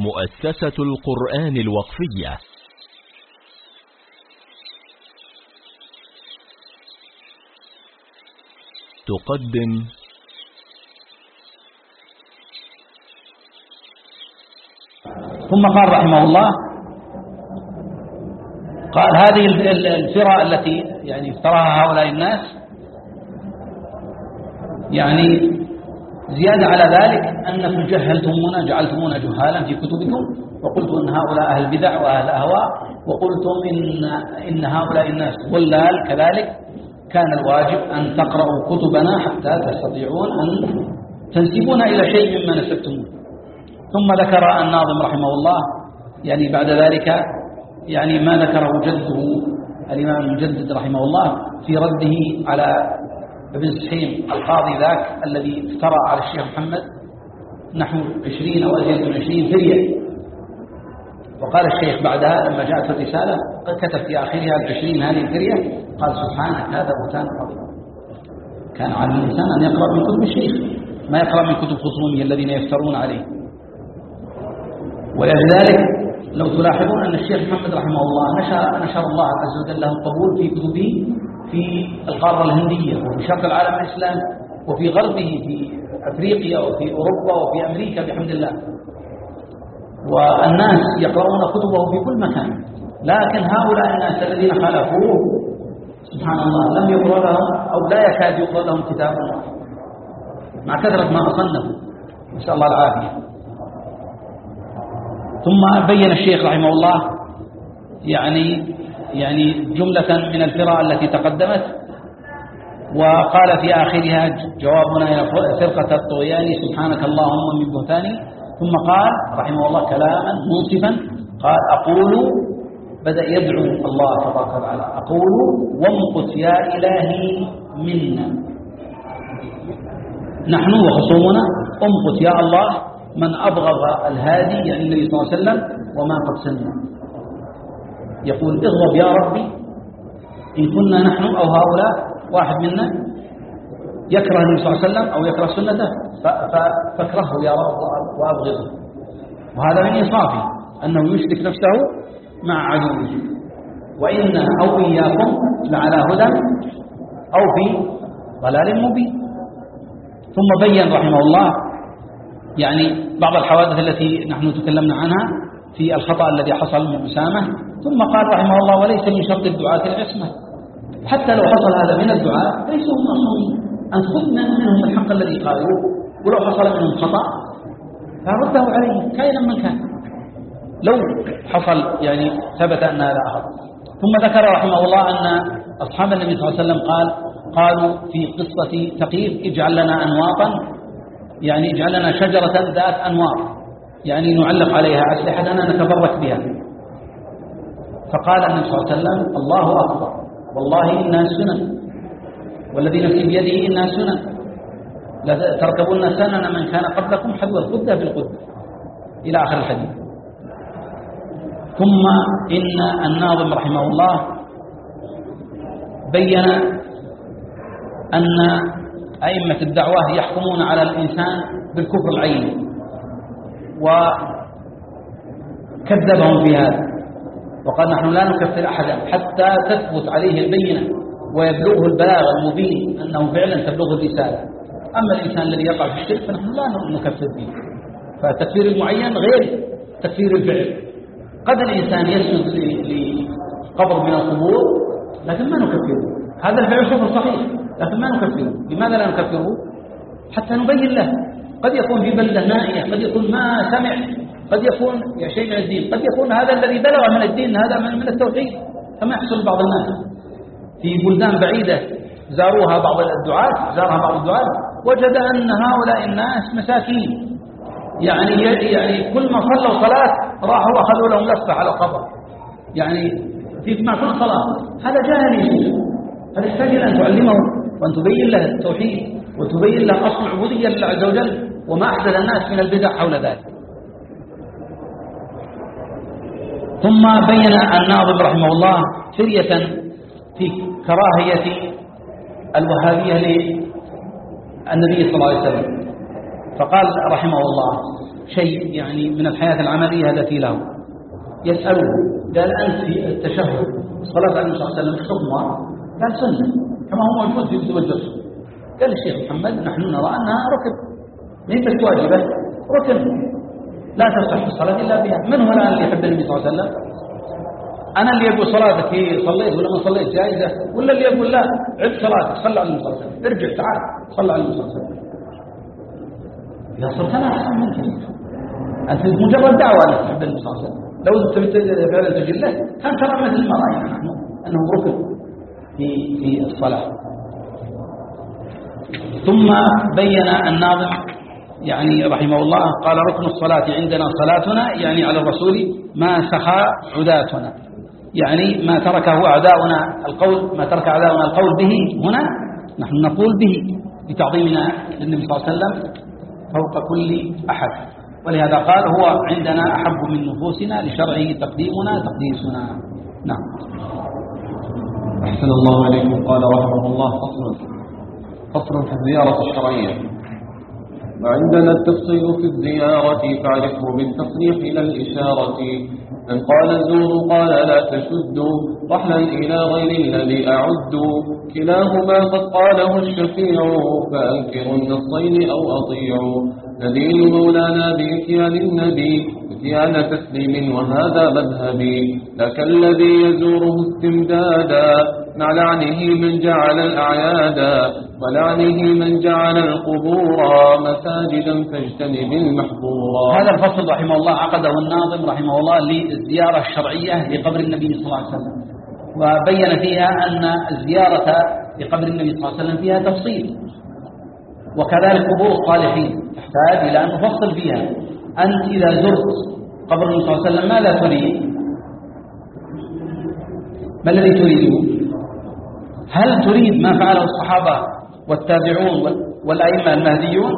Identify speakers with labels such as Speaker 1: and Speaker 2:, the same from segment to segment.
Speaker 1: مؤسسة القرآن الوقفية. تقدم
Speaker 2: ثم قال رحمه الله قال هذه الفرع التي يعني افتراها هؤلاء الناس يعني زيادة على ذلك أنكم جهلتمونا جعلتمونا جهالا في كتبكم وقلتم أن هؤلاء أهل بدع وأهل أهواء وقلتم إن, إن هؤلاء الناس ضلال. كذلك كان الواجب أن تقرأوا كتبنا حتى تستطيعون أن تنسبون إلى شيء مما نسبتموه ثم ذكر الناظم رحمه الله يعني بعد ذلك يعني ما ذكره جده الإمام المجدد رحمه الله في رده على ابن سحيم القاضي ذاك الذي افترى على الشيخ محمد نحو عشرين أو أزيد من عشرين فرية وقال الشيخ بعدها لما جاءت الرسالة كتب في آخرها العشرين هذه الفرية قال سبحانك هذا بهتان عظيم كان على الإنسان أن يقرأ من كتب الشيخ ما يقرأ من كتب خصومه الذين يفترون عليه. ولذلك لو تلاحظون أن الشيخ محمد رحمه الله نشر, نشر الله عز وجل له القبول في كتبه في القارة الهندية وفي شرق العالم الإسلامي وفي غربه في أفريقيا وفي أوروبا وفي أمريكا بحمد الله. والناس يقرؤون كتبه في كل مكان. لكن هؤلاء الناس الذين خالفوه سبحان الله لم يقرأ لهم أو لا يكاد يقرأ لهم كتاب مع كثرة ما أصنفوا. نسأل الله العافية. ثم بين الشيخ رحمه الله يعني يعني جملة من الفرع التي تقدمت. وقال في آخرها جوابنا إلى فرقة الطغيان سبحانك اللهم من بهتان ثم قال رحمه الله كلاما منصفا قال أقول بدأ يدعو الله تبارك وتعالى أقول وامقت يا إلهي منا. نحن وخصومنا امقت يا الله من أبغض الهادي يعني النبي صلى الله عليه وسلم وما قد سنه يقول اغضب يا ربي. إن كنا نحن أو هؤلاء واحد منا يكره النبي صلى الله عليه وسلم أو يكره سنته فاكرهه يا رب وأبغضه. وهذا من إنصافه أنه يشرك نفسه مع عدوه. وإنا أو إياكم لعلى هدى أو في ضلال مبين. ثم بين رحمه الله يعني بعض الحوادث التي نحن تكلمنا عنها في الخطأ الذي حصل من أسامة ثم قال رحمه الله وليس من شرط الدعاة العصمة. حتى لو حصل هذا من الدعاء ليسوا معصومين أن خذ منهم الحق الذي قالوه ولو حصل منهم خطأ فرده عليهم كائنا من كان. لو حصل يعني ثبت أن هذا أخذ ثم ذكر رحمه الله أن أصحاب النبي صلى الله عليه وسلم قال قالوا في قصة ثقيف اجعل لنا أنواطا يعني اجعل لنا شجرة ذات أنواط يعني نعلق عليها أسلحتنا نتبرك بها. فقال النبي صلى الله عليه وسلم الله أكبر. والله إنها سنن. والذي نفسي بيده إنها سنن. تركبون سنن من كان قبلكم حذو القدة بالقدة. إلى آخر الحديث. ثم إن الناظم رحمه الله بين أن أئمة الدعوة يحكمون على الإنسان بالكفر العيني. وكذبهم في هذا. وقال نحن لا نكفر أحدا حتى تثبت عليه البينة ويبلغه البلاغ المبين أنه فعلا تبلغه الرسالة. أما الإنسان الذي يقع في الشرك فنحن لا نكفر به فالتكفير المعين غير تكفير الفعل. قد الإنسان يسجد لقبر من القبور لكن ما نكفره. هذا الفعل كفر صحيح لكن ما نكفره. لماذا لا نكفره؟ حتى نبين له. قد يكون في بلدة نائية قد يكون ما سمع قد يكون شيء من الدين قد يكون هذا الذي بلغ من الدين هذا من التوحيد كما يحصل بعض الناس. في بلدان بعيدة زاروها بعض الدعاة زارها بعض الدعاة وجد أن هؤلاء الناس مساكين. يعني يعني كل ما صلوا صلاة راحوا أخذوا لهم لفة على القبر. يعني في مع كل صلاة. هذا جاهل هذا يحتاج أن تعلمه وأن تبين له التوحيد؟ وتبين له أصل العبودية لله عز وجل وما أحدث الناس من البدع حول ذلك. ثم بين الناظم رحمه الله فرية في كراهية الوهابية للنبي صلى الله عليه وسلم. فقال رحمه الله شيء يعني من الحياة العملية التي له. يسأله قال أنت في التشهد الله عليه وسلم حكمها قال سنة. كما هو موجود في الجسر قال الشيخ محمد نحن نرى أنها ركب ليست واجبة ركن. لا تصح الصلاة إلا بها. من هو الآن اللي يحب النبي صلى الله عليه وسلم؟ أنا اللي أقول صلاتك هي صليت ولا ما صليت جائزة؟ ولا اللي يقول لا عد صلاتك صلى على النبي صلى الله عليه وسلم. ارجع تعال صلى على النبي صلى الله عليه وسلم. يا صرت أنا أحسن منك. أنت مجرد دعوة أنك تحب النبي صلى الله عليه وسلم. لو فعلا تجله كان ترى مثل ما رأينا نحن أنه ركن في في الصلاة. ثم بين الناظم يعني رحمه الله قال ركن الصلاة عندنا صلاتنا يعني على الرسول ما سخى عداتنا. يعني ما تركه أعداؤنا القول ما ترك أعداؤنا القول به هنا نحن نقول به لتعظيمنا للنبي صلى الله عليه وسلم فوق كل أحد. ولهذا قال هو عندنا أحب من نفوسنا لشرعه تقديمنا تقديسنا. نعم.
Speaker 3: أحسن الله عليكم. قال رحمه الله فصل. فصل في الزيارة الشرعية. وعندنا التفصيل في الزيارة فاعرفه بالتصريح إلى الإشارة. من قال زوروا قال لا تشدوا رحلا إلى غير الذي أعد كلاهما قد قاله الشفيع فأنكروا النصين أو أطيعوا. ندين مولانا بإتيان النبي إتيان تسليم وهذا مذهبي. لك الذي يزوره استمدادا. مع لعنه من جعل الأعيادا ولعنه من جعل القبور مساجدا فاجتنب المحظورا
Speaker 2: هذا الفصل رحمه الله عقده الناظم رحمه الله للزيارة الشرعية لقبر النبي صلى الله عليه وسلم. وبين فيها أن الزيارة لقبر النبي صلى الله عليه وسلم فيها تفصيل. وكذلك قبور الصالحين تحتاج إلى أن نفصل فيها. أنت إذا زرت قبر النبي صلى الله عليه وسلم ماذا تريد؟ ما الذي تريده؟ هل تريد ما فعله الصحابة والتابعون والأئمة المهديون؟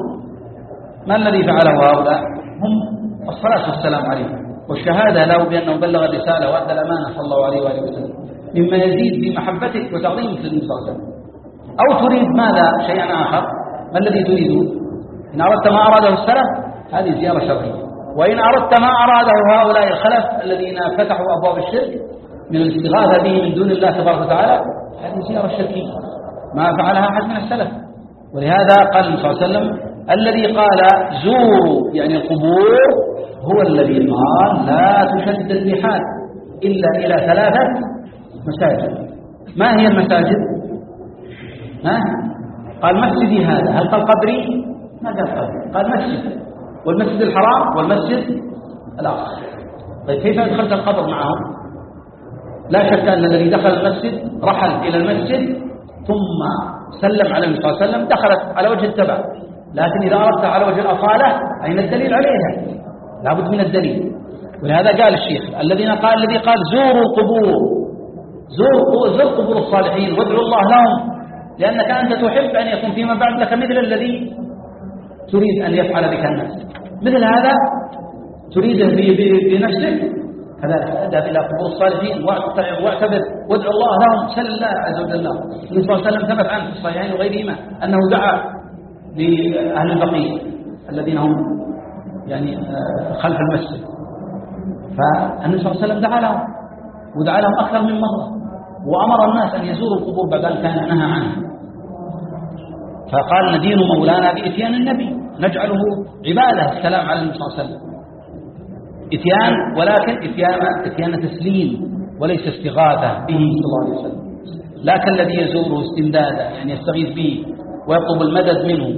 Speaker 2: ما الذي فعله هؤلاء؟ هم الصلاة والسلام عليه والشهادة له بأنه بلغ الرسالة وأدى الأمانة صلى الله عليه وآله وسلم. مما يزيد في محبتك وتعظيمك للنبي صلى الله عليه وسلم. أو تريد ماذا؟ شيئا آخر. ما الذي تريده؟ إن أردت ما أراده السلف هذه زيارة شرعية. وإن أردت ما أراده هؤلاء الخلف الذين فتحوا أبواب الشرك من الاستغاثة به من دون الله تبارك وتعالى هذه زيارة شركية ما فعلها أحد من السلف. ولهذا قال النبي صلى الله عليه وسلم الذي قال زوروا يعني القبور هو الذي قال لا تشد الرحال إلا إلى ثلاثة مساجد. ما هي المساجد؟ ها؟ قال مسجدي هذا. هل قال قبري؟ ما قال قبري. قال مسجد. والمسجد الحرام؟ والمسجد الآخر طيب كيف دخلت القبر معهم؟ لا شك أن الذي دخل المسجد رحل إلى المسجد ثم سلم على النبي صلى الله عليه وسلم دخلت على وجه التبع. لكن إذا أردت على وجه الأصالة أين الدليل عليها. لابد من الدليل. ولهذا قال الشيخ الذين قال الذي قال زوروا القبور. زور زور قبور الصالحين وادعوا الله لهم لأنك أنت تحب أن يكون فيما بعد لك مثل الذي تريد أن يفعل بك الناس. مثل هذا تريده بنفسك كذلك اذهب إلى قبور الصالحين. واعتبر. وادعو الله لهم سل الله عز وجل. النبي صلى الله عليه وسلم ثبت عنه في الصحيحين وغيرهما أنه دعا لأهل البقيع الذين هم يعني آه، خلف المسجد. فالنبي صلى الله عليه وسلم دعا لهم. ودعا لهم أكثر من مرة وأمر الناس أن يزوروا القبور بعد أن كان نهى عنه. فقال ندين مولانا بإتيان النبي. نجعله عبادة. السلام على النبي صلى الله عليه وسلم. إتيان ولكن إتيان, إتيان تسليم وليس استغاثة به صلى الله عليه وسلم. لا كالذي يزوره استمدادا يعني يستغيث به ويطلب المدد منه.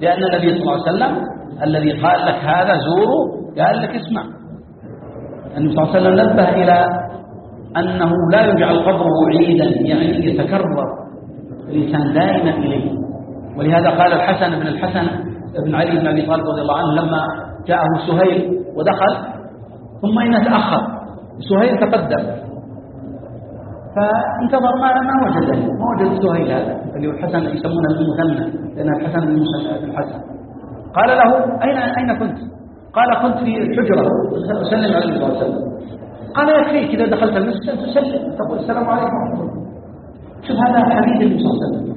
Speaker 2: لأن النبي صلى الله عليه وسلم الذي قال لك هذا زوره قال لك اسمع. النبي صلى الله عليه وسلم نبه إلى أنه لا يجعل قبره عيدا يعني يتكرر. الإنسان دائما إليه. ولهذا قال الحسن بن الحسن بن علي بن أبي طالب رضي الله عنه لما جاءه سهيل ودخل ثم إنه تأخر. سهيل تقدم. فانتظر ما ما وجد ما وجد سهيل هذا؟ اللي هو الحسن يسمونه المثنى لأن الحسن بن الحسن. قال له أين أين كنت؟ قال كنت في الحجرة. أسلم على النبي صلى الله عليه وسلم. قال يكفيك إذا دخلت المسجد تسلم. تقول السلام عليكم شوف هذا حديث النبي صلى الله عليه وسلم.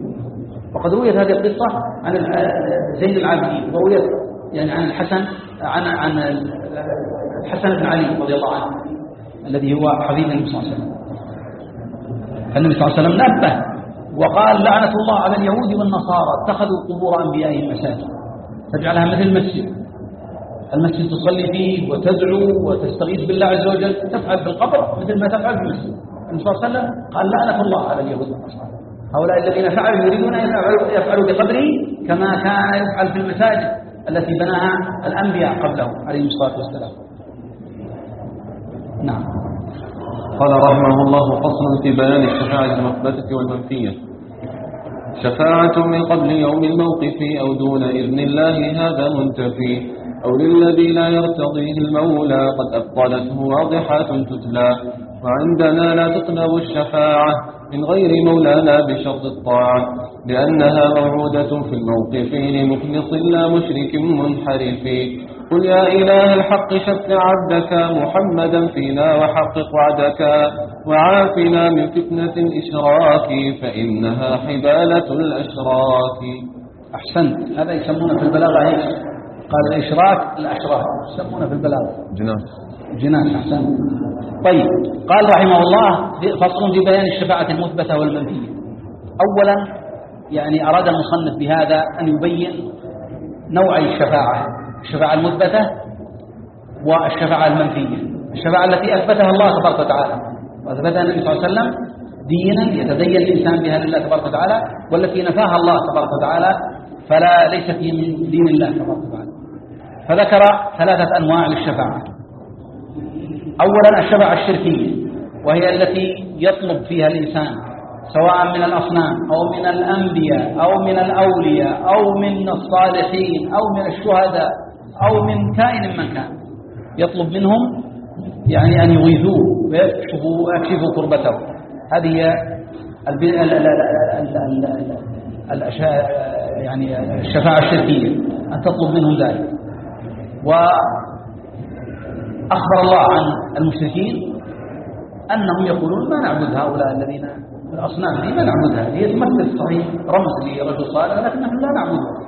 Speaker 2: وقد رويت هذه القصة عن زين العابدين ورويت يعني عن الحسن عن عن الحسن بن علي رضي الله عنه الذي هو حبيب النبي صلى الله عليه وسلم. النبي صلى الله عليه وسلم نبه وقال لعنة الله على اليهود والنصارى اتخذوا قبور أنبيائهم مساجد. تجعلها مثل مسجد المسجد تصلي فيه وتدعو وتستغيث بالله عز وجل تفعل في القبر مثل ما تفعل في المسجد. النبي صلى الله عليه وسلم قال لعنة الله على اليهود والنصارى. هؤلاء الذين فعلوا يريدون أن يفعلوا, يفعلوا بقبره كما كان يفعل في المساجد التي بناها الأنبياء قبله عليه الصلاة والسلام. نعم.
Speaker 3: قال رحمه الله فصل في بيان الشفاعة المثبتة والمنفية. شفاعة من قبل يوم الموقف أو دون إذن الله هذا منتفي. أو للذي لا يرتضيه المولى قد أبطلته واضحات تتلى. وعندنا لا تطلب الشفاعة من غير مولانا بشرط الطاعة لأنها موعودة في الموقف لمخلص لا مشرك منحرف. قل يا إله الحق شفع عبدك محمدا فينا وحقق وعدك وعافنا من فتنة الإشراك فإنها حبالة الأشراك.
Speaker 2: أحسنت. هذا يسمونه في البلاغة إيش؟ قال الإشراك الأشراك. يسمونه في البلاغة.
Speaker 3: جناس
Speaker 2: جناس أحسنت. طيب. قال رحمه الله فصل في بيان الشفاعة المثبتة والمنفية. أولا يعني أراد المصنف بهذا أن يبين نوعي الشفاعة. الشفاعة المثبتة والشفاعة المنفية. الشفاعة التي أثبتها الله تبارك وتعالى. وأثبتها النبي صلى الله عليه وسلم دينا يتدين الإنسان بها لله تبارك وتعالى والتي نفاها الله تبارك وتعالى فلا ليست من دين الله تبارك وتعالى. فذكر ثلاثة أنواع للشفاعة. أولا الشفاعة الشركية وهي التي يطلب فيها الإنسان سواء من الأصنام أو من الأنبياء أو من الأولياء أو من الصالحين أو من الشهداء أو من كائن من كان. يطلب منهم يعني أن يغيثوه ويكشفوا, ويكشفوا كربته. هذه هي يعني الشفاعة الشركية أن تطلب منهم ذلك. وأخبر الله عن المشركين أنهم يقولون ما نعبد هؤلاء الذين الأصنام دي ما نعبدها هي تمثل صحيح رمز لرجل صالح لكن نحن لا نعبدها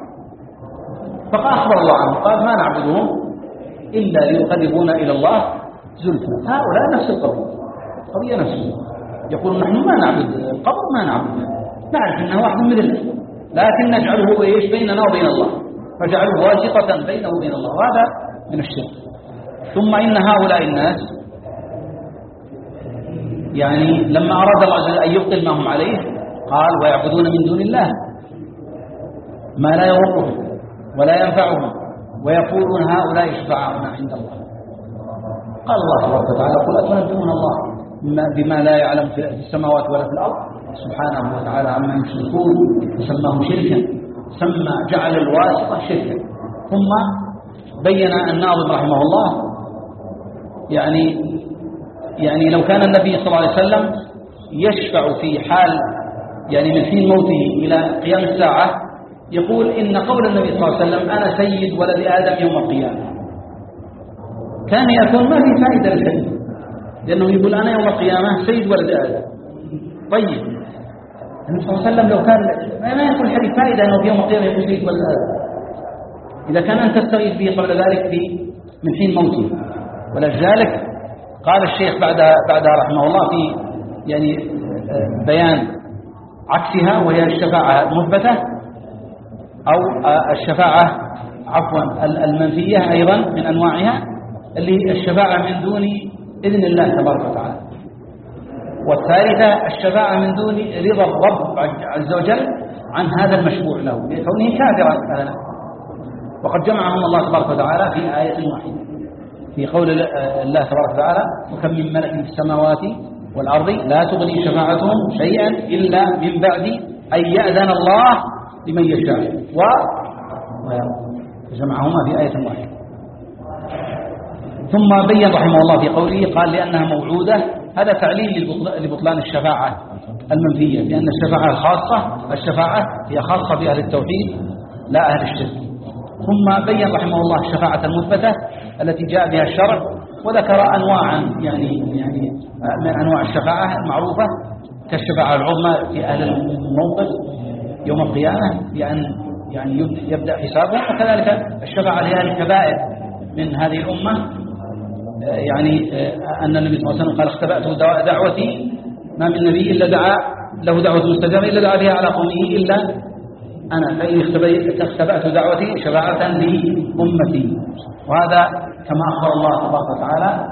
Speaker 2: فقال أخبر الله عنه قال ما نعبدهم إلا ليقربونا إلى الله زلفى. هؤلاء نفس القضية قضية نفسها يقول نحن ما نعبد القبر ما نعبدها نعرف أنه واحد مثلنا لكن نجعله إيش بيننا وبين الله. فجعله واسطة بينه وبين الله. وهذا من الشرك. ثم إن هؤلاء الناس يعني لما أراد الله أن يبطل ما هم عليه قال ويعبدون من دون الله. ما لا يضرهم ولا ينفعهم. ويقولون هؤلاء شفعاؤنا عند الله. قال الله تبارك وتعالى قل أتنبئون الله بما لا يعلم في السماوات ولا في الأرض. سبحانه وتعالى عما يشركون. سماه شركا. سمى جعل الواسطة شركا. ثم بين الناظم رحمه الله. يعني يعني لو كان النبي صلى الله عليه وسلم يشفع في حال يعني من حين موته إلى قيام الساعة يقول إن قول النبي صلى الله عليه وسلم أنا سيد ولد آدم يوم القيامة. كان يكون ما في فائدة للحديث لأنه يقول أنا يوم القيامة سيد ولد آدم. طيب. النبي صلى الله عليه وسلم لو كان ما يكون الحديث فائدة أنه في يوم القيامة يكون سيد ولد آدم. إذا كان أنت تستغيث به قبل ذلك من حين موته. ولذلك قال الشيخ بعد بعدها رحمه الله في يعني آه، بيان عكسها وهي الشفاعة المثبتة أو الشفاعة عفوا المنفية أيضا من أنواعها اللي الشفاعة من دون إذن الله تبارك وتعالى. والثالثة الشفاعة من دون رضا الرب عز وجل عن هذا المشروع له لكونه كافرا وقد جمعهم الله تبارك وتعالى في آية واحدة في قول الله تبارك وتعالى وكم من ملك في السماوات والأرض لا تغني شفاعتهم شيئا إلا من بعد أن يأذن الله لمن يشاء. و جمعهما في آية واحدة. ثم بين رحمه الله في قوله قال لأنها موعودة. هذا تعليل لبطلان الشفاعة المنفية. لأن الشفاعة الخاصة الشفاعة هي خاصة بأهل التوحيد لا أهل الشرك. ثم بين رحمه الله الشفاعة المثبتة التي جاء بها الشرع وذكر أنواعا يعني يعني من أنواع الشفاعة المعروفة كالشفاعة العظمى في أهل الموقف. يوم القيامة بأن يعني يبدأ حسابهم وكذلك الشفاعة لأهل الكبائر من هذه الأمة. يعني أن النبي صلى الله عليه وسلم قال اختبأت دعوتي ما من نبي إلا دعا له دعوة مستجابة إلا دعا بها على قومه إلا أنا. فإن اختبأت دعوتي شفاعة لأمتي. وهذا كما أخبر الله تبارك وتعالى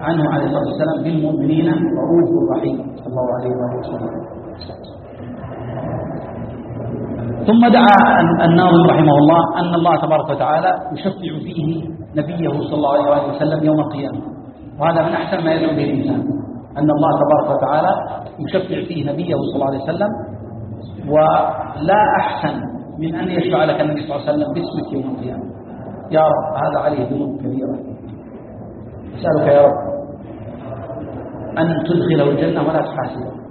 Speaker 2: عنه عليه الصلاة والسلام بالمؤمنين رؤوف رحيم. صلى الله عليه وسلم. ثم دعا الناظم رحمه الله أن الله تبارك وتعالى يشفع فيه نبيه صلى الله عليه وسلم يوم القيامة. وهذا من أحسن ما يدعو به الإنسان أن الله تبارك وتعالى يشفع فيه نبيه صلى الله عليه وسلم ولا أحسن من أن يشفع لك النبي صلى الله عليه وسلم باسمك يوم القيامة. يا رب هذا عليه ذنوب كبيرة. أسألك يا رب أن تدخله الجنة ولا تحاسبه.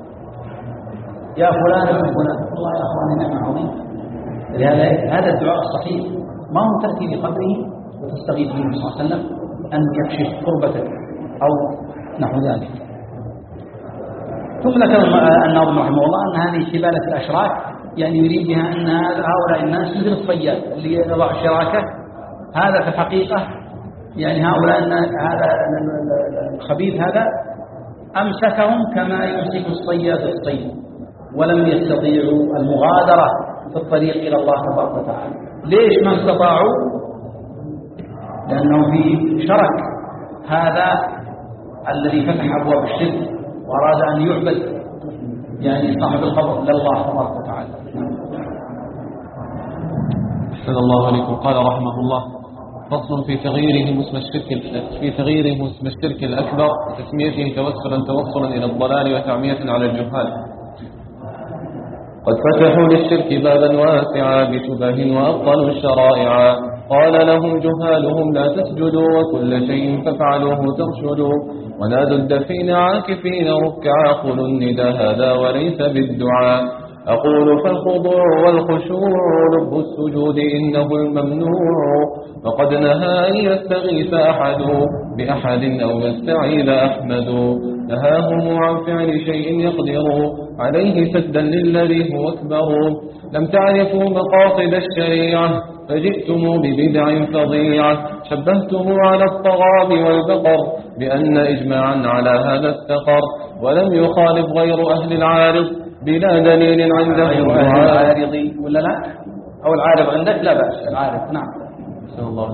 Speaker 2: يا فلان ابن فلان. والله يا أخواني نعمة عظيمة لهذا هذا الدعاء الصحيح. ما هو تأتي بقدره وتستغيث به صلى الله عليه وسلم أن يكشف قربتك أو نحو ذلك. ثم ذكر الناظم رحمه الله أن هذه كبالة الأشراك يعني يريد بها أن هؤلاء الناس مثل الصياد اللي يضع شراكة. هذا في الحقيقة يعني هؤلاء هذا الخبيث هذا أمسكهم كما يمسك الصياد الصيد ولم يستطيعوا المغادرة في الطريق إلى الله تبارك وتعالى. ليش ما استطاعوا؟ لأنه في شرك. هذا الذي فتح أبواب الشرك وأراد أن يعبد يعني صاحب القبر لله تبارك وتعالى.
Speaker 3: أحسن الله عليكم قال رحمه الله فصل في تغييرهم اسم الشرك في تغييرهم اسم الشرك الأكبر وتسميته توسلا توصلا إلى الضلال وتعمية على الجهال. قد فتحوا للشرك بابا واسعا بشبه وأبطلوا الشرائع. قال لهم جهالهم لا تسجدوا وكل شيء فافعلوه ترشدوا. ونادوا الدفين عاكفين ركعا قلوا الندى هذا وليس بالدعاء. أقول فالخضوع والخشوع لب السجود إنه الممنوع. وقد نهى أن يستغيث أحد بأحد أو يستعيذ أحمد. نهاهم عن فعل شيء يقدر. عليه سدا للذي هو أكبر. لم تعرفوا مقاصد الشريعة فجئتم ببدع فظيعة. شبهته على الطغاب والبقر بأن إجماعا على هذا استقر ولم يخالف غير أهل العارض. بلا دليل عنده
Speaker 2: العارض ولا لا؟ أو العارض عندك؟ لا بأس العارض نعم.
Speaker 3: الله.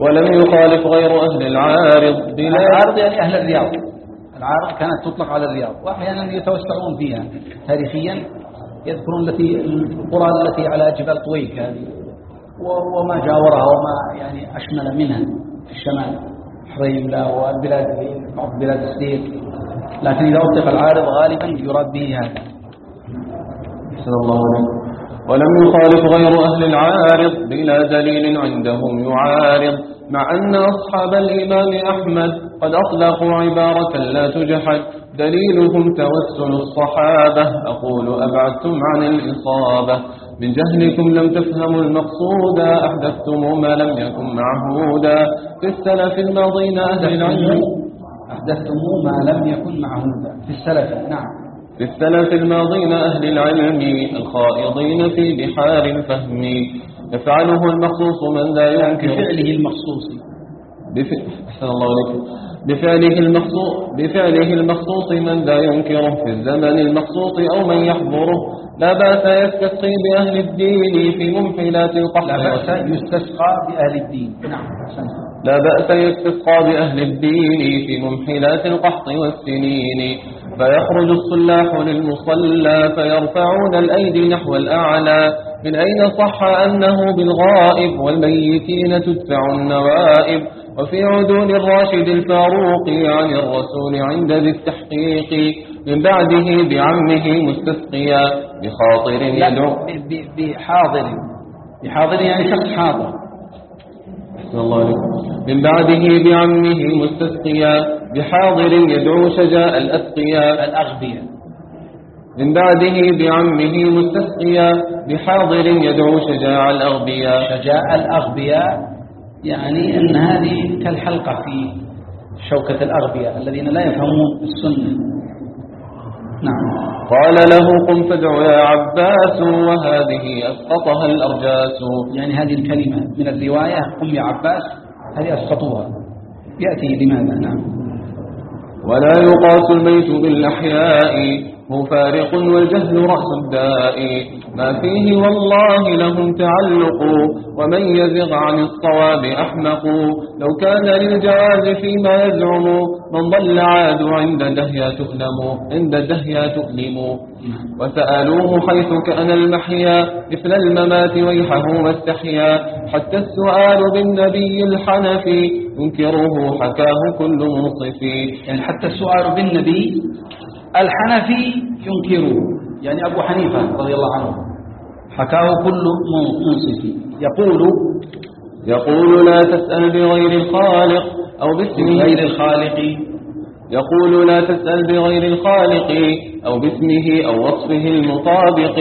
Speaker 3: ولم يخالف غير أهل العارض.
Speaker 2: بلا العارض يعني أهل الرياض. العارض كانت تطلق على الرياض وأحيانا يتوسعون فيها. تاريخيا يذكرون التي القرى التي على جبل طويق هذه وما جاورها وما يعني أشمل منها. في الشمال حريملة والبلاد بعض بلاد السير. لكن إذا أطلق العارض غالبا يراد به هذا.
Speaker 3: أحسن الله عليكم ولم يخالف غير أهل العارض بلا دليل عندهم يعارض مع أن أصحاب الإمام أحمد قد أطلقوا عبارة لا تجحد. دليلهم توسل الصحابة. أقول أبعدتم عن الإصابة. من جهلكم لم تفهموا المقصود. أحدثتم ما لم يكن معهودا. في السلف الماضين أهل العلم
Speaker 2: أحدثتم ما لم يكن معهودا. في السلف نعم.
Speaker 3: في السلف الماضين أهل العلم الخائضين في بحار الفهم. يفعله المخصوص من لا ينكر.
Speaker 2: بفعله المخصوص.
Speaker 3: أحسن الله عليكم. بفعله المخصوص بفعله المخصوص من لا ينكره في الزمن المخصوص أو من يحضره. لا بأس يستسقي بأهل الدين في منفلات القحط.
Speaker 2: لا بأس يستسقى بأهل الدين. نعم
Speaker 3: لا بأس يستسقى بأهل الدين في منحلات القحط والسنين. فيخرج الصلاح للمصلى فيرفعون الأيدي نحو الأعلى. من أين صح أنه بالغائب؟ والميتين تدفع النوائب. وفي عدول الراشد الفاروق عن الرسول عند ذي التحقيق من بعده بعمه مستسقيا بخاطر يدعو
Speaker 2: بحاضر بحاضر يعني شخص حاضر.
Speaker 3: الله عليكم. من بعده بعمه مستسقيا بحاضر يدعو شجاء الأسقياء
Speaker 2: الأغبياء.
Speaker 3: من بعده بعمه مستسقيا بحاضر يدعو شجاع الأغبياء.
Speaker 2: شجاع الأغبياء. يعني أن هذه كالحلقة في شوكة الأغبياء الذين لا يفهمون السنة. نعم.
Speaker 3: قال له قم فادع يا عباس وهذه أسقطها الأرجاس.
Speaker 2: يعني هذه الكلمة من الرواية قم يا عباس هذه أسقطوها. يأتي لماذا نعم.
Speaker 3: ولا يقاس الميت بالأحياء. هو فارق والجهل رأس الداء. ما فيه والله لهم تعلق ومن يزغ عن الصواب أحمق. لو كان للجواز فيما يزعم من ضل عاد عند دهيا تؤلم عند دهيا تؤلم. وسألوه حيث كأن المحيا مثل الممات ويحه واستحيا. حتى السؤال بالنبي الحنفي ينكره حكاه كل منصف
Speaker 2: يعني حتى السؤال بالنبي الحنفي ينكره. يعني أبو حنيفة رضي الله عنه. حكاه كل منصف يقول
Speaker 3: يقول لا تسأل بغير الخالق أو باسمه
Speaker 2: غير الخالق.
Speaker 3: يقول لا تسأل بغير الخالق أو باسمه أو وصفه المطابق.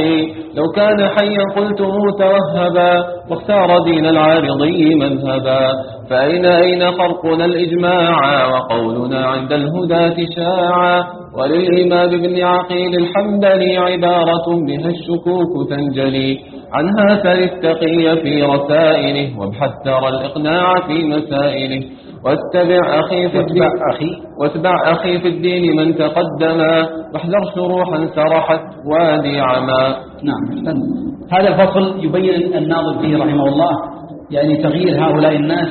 Speaker 3: لو كان حيا قلت متوهبا واختار دين العارضي مذهبا. فأين أين فرقنا الإجماع وقولنا عند الهداة شاعا وللإمام ابن عقيل الحنبلي عبارة بها الشكوك تنجلي. عنها سل في رسائله وابحث ترى الإقناع في مسائله. واتبع أخي في الدين
Speaker 2: أخي.
Speaker 3: واتبع أخي في الدين من تقدما واحذر شروحا سرحت وادي عما.
Speaker 2: نعم. هذا الفصل يبين الناظر فيه رحمه الله يعني تغيير هؤلاء الناس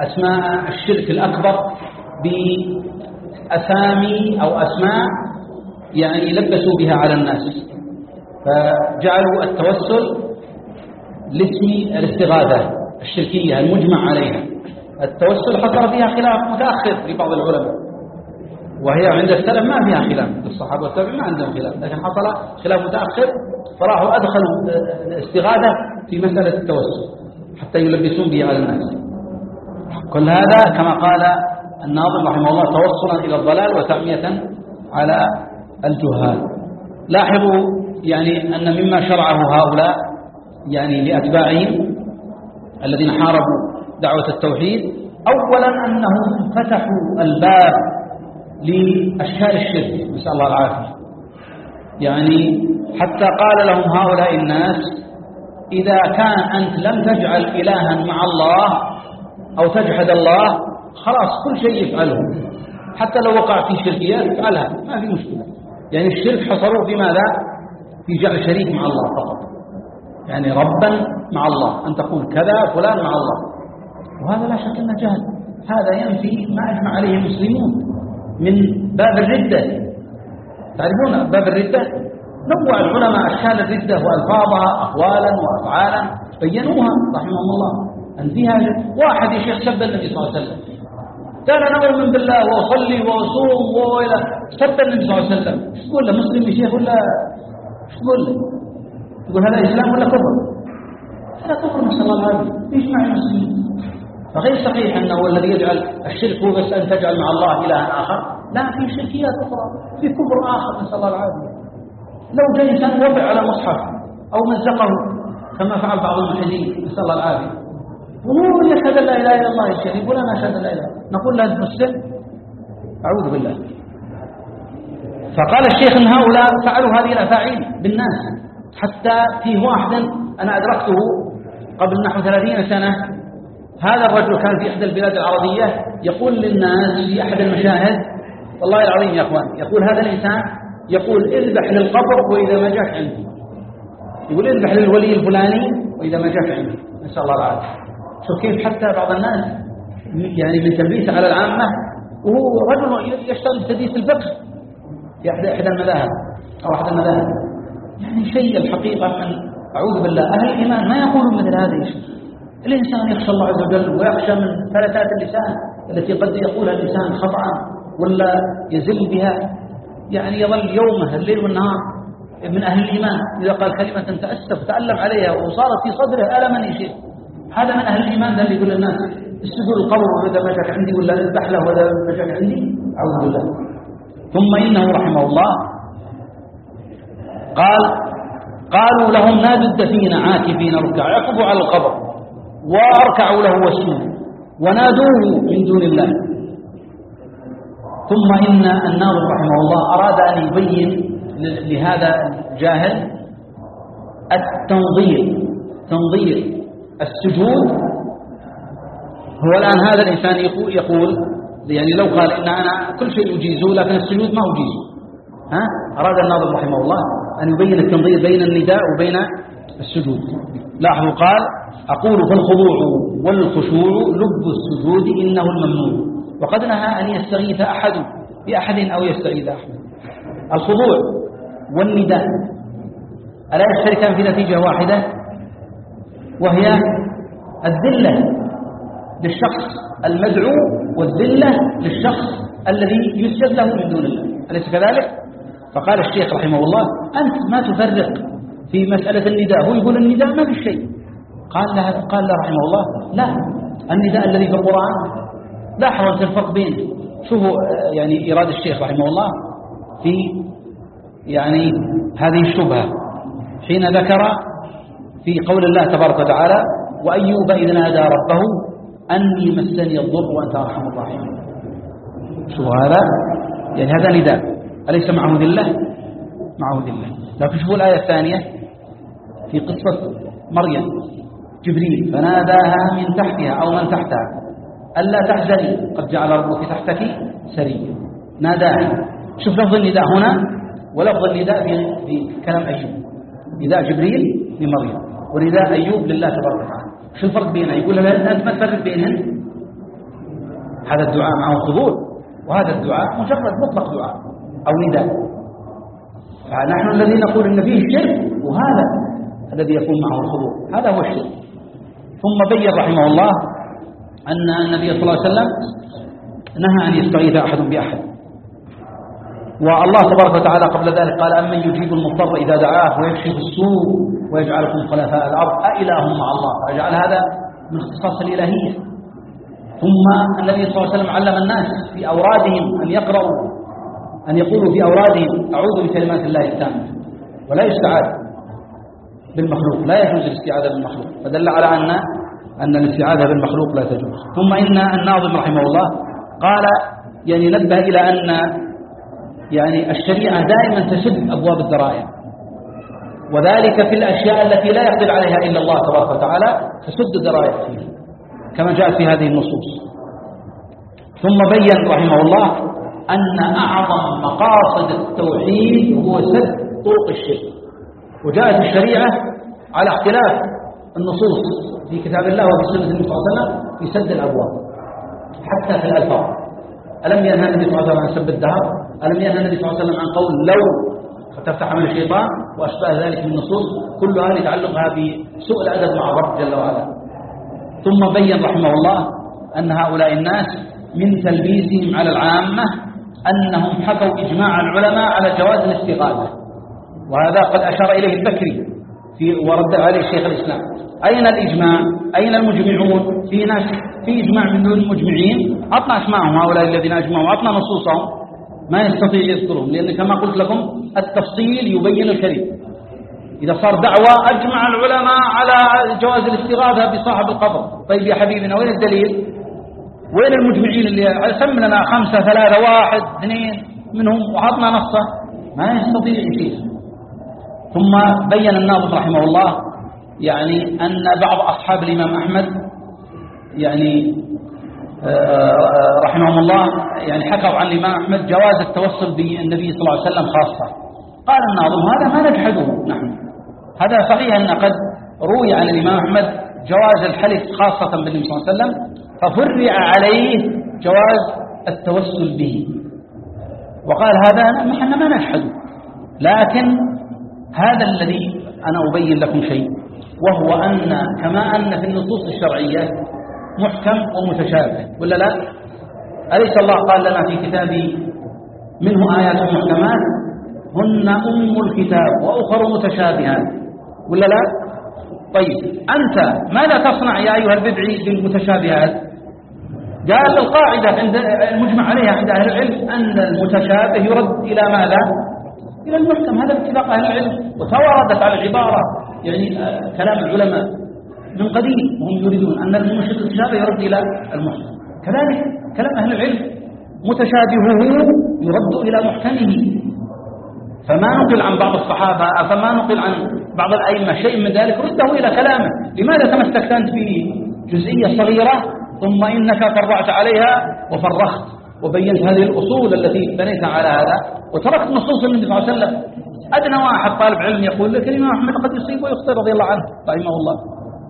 Speaker 2: أسماء الشرك الأكبر بأسامي أو أسماء يعني لبسوا بها على الناس. فجعلوا التوسل لاسم الاستغاثة الشركية المجمع عليها. التوسل حصل فيها خلاف متأخر لبعض العلماء. وهي عند السلف ما فيها خلاف. الصحابة والتابعين ما عندهم خلاف. لكن حصل خلاف متأخر فراحوا أدخلوا الاستغاثة في مسألة التوسل حتى يلبسون به على الناس. كل هذا كما قال الناظم رحمه الله توصلا إلى الضلال وتعمية على الجهال. لاحظوا يعني أن مما شرعه هؤلاء يعني لأتباعهم الذين حاربوا دعوة التوحيد. أولا أنهم فتحوا الباب لأشكال الشرك نسأل الله العافية. يعني حتى قال لهم هؤلاء الناس إذا كان أنت لم تجعل إلها مع الله أو تجحد الله خلاص كل شيء يفعله. حتى لو وقع في شركيات افعلها ما في مشكلة. يعني الشرك حصروه في ماذا؟ في جعل شريك مع الله فقط. يعني ربا مع الله أن تقول كذا فلان مع الله. وهذا لا شك أنه جهل. هذا ينفي ما أجمع عليه المسلمون من باب الردة. تعرفون باب الردة؟ نوع العلماء أشكال الردة وألفاظها أقوالا وأفعالا بينوها رحمهم الله. أن فيها واحد يا شيخ سب النبي صلى الله عليه وسلم. قال أنا أؤمن بالله وأصلي وأصوم وإلى سب النبي صلى الله عليه وسلم. تقول له؟ مسلم يا شيخ ولا إيش تقول له؟ تقول هذا إسلام ولا كفر؟ هذا كفر نسأل الله العافية. إيش مع المسلمين فغير صحيح أنه الذي يجعل الشرك هو بس أن تجعل مع الله إلها آخر. لا في شركيات أخرى في كفر آخر نسأل الله العافية. لو جاء إنسان وضع على مصحف أو مزقه كما فعل بعض الملحدين نسأل الله العافية. وهو يشهد لا إله إلا الله الشيخ يقول أنا أشهد لا إله. نقول له أنت مسلم؟ أعوذ بالله. فقال الشيخ إن هؤلاء فعلوا هذه الأفاعيل بالناس حتى فيه واحد أنا أدركته قبل نحو ثلاثين سنة هذا الرجل كان في إحدى البلاد العربية يقول للناس في أحد المشاهد والله العظيم يا أخوان يقول هذا الإنسان يقول اذبح للقبر وإذا ما جاك عندي. يقول اذبح للولي الفلاني وإذا ما جاك عندي. نسأل الله العافية. شوف كيف حتى بعض الناس يعني من تلبيسه على العامة وهو رجل يشتغل في تدريس الفقه. في أحد إحدى المذاهب أو أحد المذاهب. يعني شيء الحقيقة أعوذ بالله أهل الإيمان ما يقولون مثل هذا الشيء. الإنسان يخشى الله عز وجل ويخشى من فلتات اللسان التي قد يقولها الإنسان خطأ ولا يزل بها. يعني يظل يومه الليل والنهار من أهل الإيمان. إذا قال كلمة تأسف تألم عليها وصارت في صدره ألما يشير هذا من أهل الإيمان ده اللي يقول للناس اسجدوا القبر وإذا جاك عندي ولا أذبح له وإذا جاك عندي أعوذ بالله. ثم إنه رحمه الله. قال قالوا لهم بد فينا عاكفين ركع. يقفوا على القبر. وأركعوا له واسجدوا. ونادوه من دون الله. ثم إن الناظر رحمه الله أراد أن يبين لهذا الجاهل التنظير. تنظير السجود. هو الآن هذا الإنسان يقول يعني لو قال إن أنا كل شيء أجيزه لكن السجود ما أجيزه. ها؟ أراد الناظر رحمه الله أن يبين التنظير بين النداء وبين السجود. لاحظوا قال أقول فالخضوع والخشوع لب السجود إنه الممنوع. وقد نهى أن يستغيث أحد بأحد أو يستغيث أحد. الخضوع والنداء. ألا يشتركان في نتيجة واحدة؟ وهي الذلة للشخص المدعو والذلة للشخص الذي يسجد له من دون الله. أليس كذلك؟ فقال الشيخ رحمه الله أنت ما تفرق في مسألة النداء. هو يقول النداء ما في شيء. قال له, قال له رحمه الله لا النداء الذي في القرآن لاحظوا أنت الفرق بينه شوفوا يعني إرادة الشيخ رحمه الله في يعني هذه الشبهة. حين ذكر في قول الله تبارك وتعالى وأيوب إذ نادى ربه أني مسني الضر وأنت أرحم الراحمين. شو هذا؟ يعني هذا نداء. أليس معه ذلة؟ معه ذلة. لكن شوفوا الآية الثانية. في قصة مريم جبريل فناداها من تحتها أو من تحتها ألا تحزني قد جعل ربك تحتك سريا. ناداها. شوف لفظ النداء هنا ولفظ النداء في كلام أيوب. نداء جبريل لمريم ونداء أيوب لله تبارك وتعالى. شو الفرق بينها؟ يقول لها أنت ما تفرق بينهن؟ هذا الدعاء معه خضوع وهذا الدعاء مجرد مطلق دعاء أو نداء. فنحن الذي نقول إن فيه الشرك وهذا الذي يكون معه الخضوع. هذا هو الشرك ثم بين رحمه الله أن النبي صلى الله عليه وسلم نهى أن يستغيث أحد بأحد. والله تبارك وتعالى قبل ذلك قال أمن يجيب المضطر إذا دعاه ويكشف السوء ويجعلكم خلفاء الأرض؟ أإله مع الله. فجعل هذا من اختصاص الإلهية. ثم النبي صلى الله عليه وسلم علم الناس في أورادهم أن يقرأوا أن يقولوا في أورادهم أعوذ بكلمات الله التامة. ولا يستعاذ بالمخلوق. لا يجوز الاستعاذة بالمخلوق. فدل على أن أن الاستعاذة بالمخلوق لا تجوز. ثم إن الناظم رحمه الله قال يعني نبه إلى أن يعني الشريعة دائما تسد أبواب الذرائع. وذلك في الأشياء التي لا يقدر عليها إلا الله تبارك وتعالى تسد الذرائع فيه كما جاء في هذه النصوص. ثم بين رحمه الله أن أعظم مقاصد التوحيد هو سد طرق الشرك. وجاءت الشريعة على اختلاف النصوص في كتاب الله وفي سنة النبي صلى الله عليه وسلم في سد الأبواب حتى في الألفاظ. ألم ينهى النبي صلى الله عليه وسلم عن سب الدهر؟ ألم ينهى النبي صلى الله عليه وسلم عن قول لو فتفتح عمل الشيطان وأشباه ذلك من النصوص كلها لتعلقها بسوء الأدب مع الرب جل وعلا. ثم بين رحمه الله أن هؤلاء الناس من تلبيسهم على العامة أنهم حكوا إجماع العلماء على جواز الاستغاثة. وهذا قد أشار إليه البكري في ورد عليه الشيخ الإسلام. أين الإجماع؟ أين المجمعون؟ في ناس في إجماع من المجمعين. أعطنا أسماءهم هؤلاء الذين أجمعوا. أعطنا نصوصهم. ما يستطيع يذكرهم لأن كما قلت لكم التفصيل يبين الكريم. إذا صار دعوة أجمع العلماء على جواز الاستغاثة بصاحب القبر. طيب يا حبيبنا وين الدليل؟ وين المجمعين اللي سم لنا خمسة ثلاثة واحد اثنين منهم؟ وعطنا نصة. ما يستطيع يشير ثم بين الناظم رحمه الله يعني أن بعض أصحاب الإمام أحمد يعني آه، آه، رحمهم الله يعني حكوا عن الإمام أحمد جواز التوسل بالنبي صلى الله عليه وسلم خاصة. قال الناظم هذا ما نجحده نحن. هذا صحيح أن قد روي عن الإمام أحمد جواز الحلف خاصة بالنبي صلى الله عليه وسلم ففرع عليه جواز التوسل به. وقال هذا نحن ما نجحده. لكن هذا الذي أنا أبين لكم شيء وهو أن كما أن في النصوص الشرعية محكم ومتشابه ولا لا؟ أليس الله قال لنا في كتابه منه آيات محكمات؟ هن أم الكتاب وأخر متشابهات ولا لا؟ طيب أنت ماذا تصنع يا أيها البدعي بالمتشابهات؟ قال القاعدة عند المجمع عليها عند أهل العلم أن المتشابه يرد إلى ماذا؟ إلى المحكم. هذا اتفاق أهل العلم وتواردت على العبارة يعني آه، كلام العلماء من قديم وهم يريدون أن المتشابه يرد إلى المحكم. كذلك كلام أهل العلم متشابهه يرد إلى محكمه. فما نقل عن بعض الصحابة فما نقل عن بعض الأئمة شيء من ذلك رده إلى كلامه. لماذا تمسكت أنت في جزئية صغيرة؟ ثم إنك فرعت عليها وفرخت. وبينت هذه الأصول التي بنيتها على هذا وتركت نصوص النبي صلى الله عليه وسلم. أدنى واحد طالب علم يقول لك الإمام أحمد قد يصيب ويخطئ رضي الله عنه رحمه الله.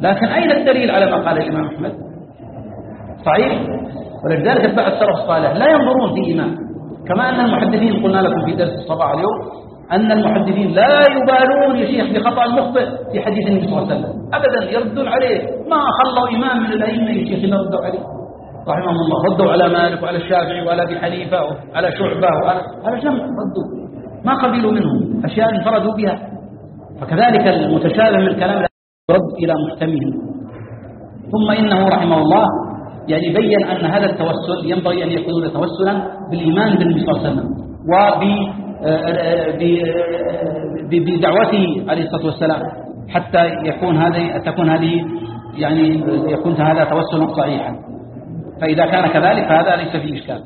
Speaker 2: لكن أين الدليل على ما قال الإمام أحمد؟ صحيح؟ ولذلك اتباع السلف الصالح. لا ينظرون في إمام كما أن المحدثين قلنا لكم في درس الصباح اليوم أن المحدثين لا يبالون يا شيخ بخطأ المخطئ في حديث النبي صلى الله عليه وسلم. أبدا يردون عليه. ما خلوا إمام من الأئمة يا شيخ يردوا عليه. رحمهم الله. ردوا على مالك وعلى الشافعي وعلى أبي حنيفة وعلى شعبة وعلى على جمع ردوا. ما قبلوا منهم. أشياء انفردوا بها. فكذلك المتشابه من الكلام يرد إلى محتمه ثم إنه رحمه الله يعني بين أن هذا التوسل ينبغي أن يكون توسلا بالإيمان بالنبي صلى الله عليه وسلم وبدعوته عليه الصلاة والسلام. حتى يكون هذه تكون هذه يعني يكون هذا توسلا صحيحا. فإذا كان كذلك فهذا ليس فيه إشكال.